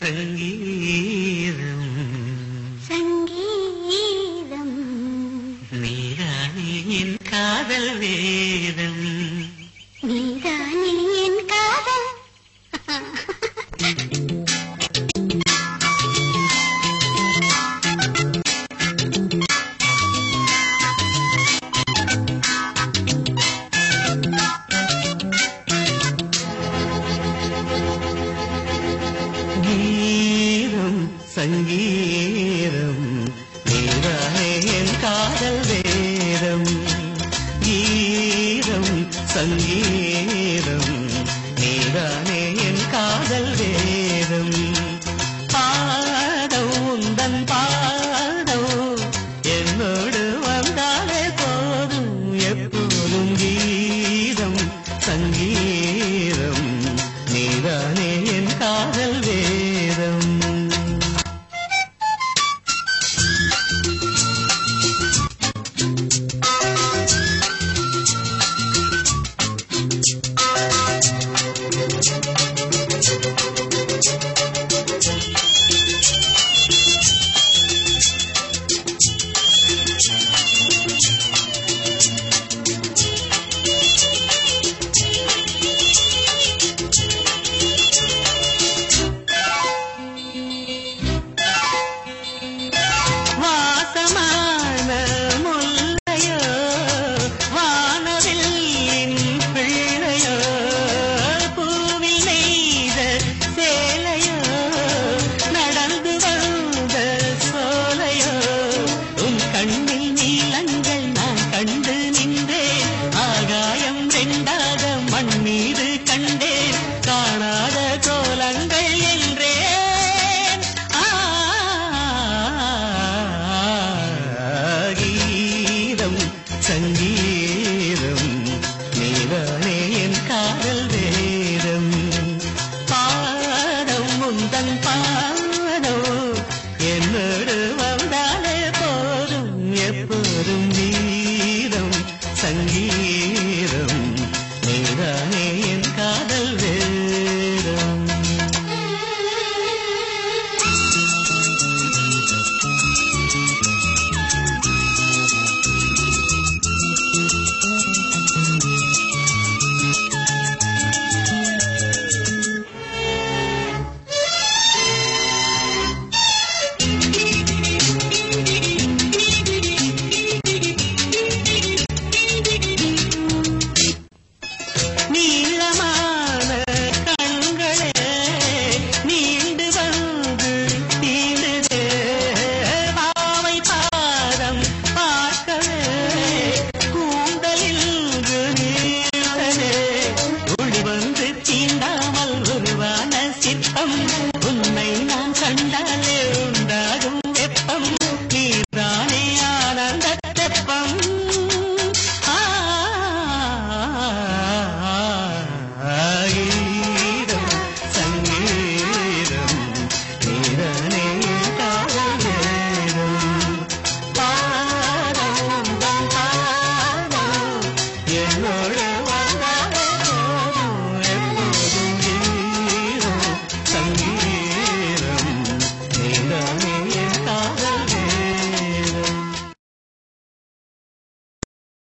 സംഗീതം. സംഗീതം. നീരാണി കാതൽ വേദം. சங்கீதம் சங்கீதம். நீதானே என் காதல் வேதம். கீதம் சங்கீதம். நீதானே ಸಂಗೀತ கண்டாலே உண்டாகும் வெப்பம். நீதானே ஆனந்த தெப்பம். ஆகீதம் சங்கீதம் நீதானே காரணம் பாடம் என்னோட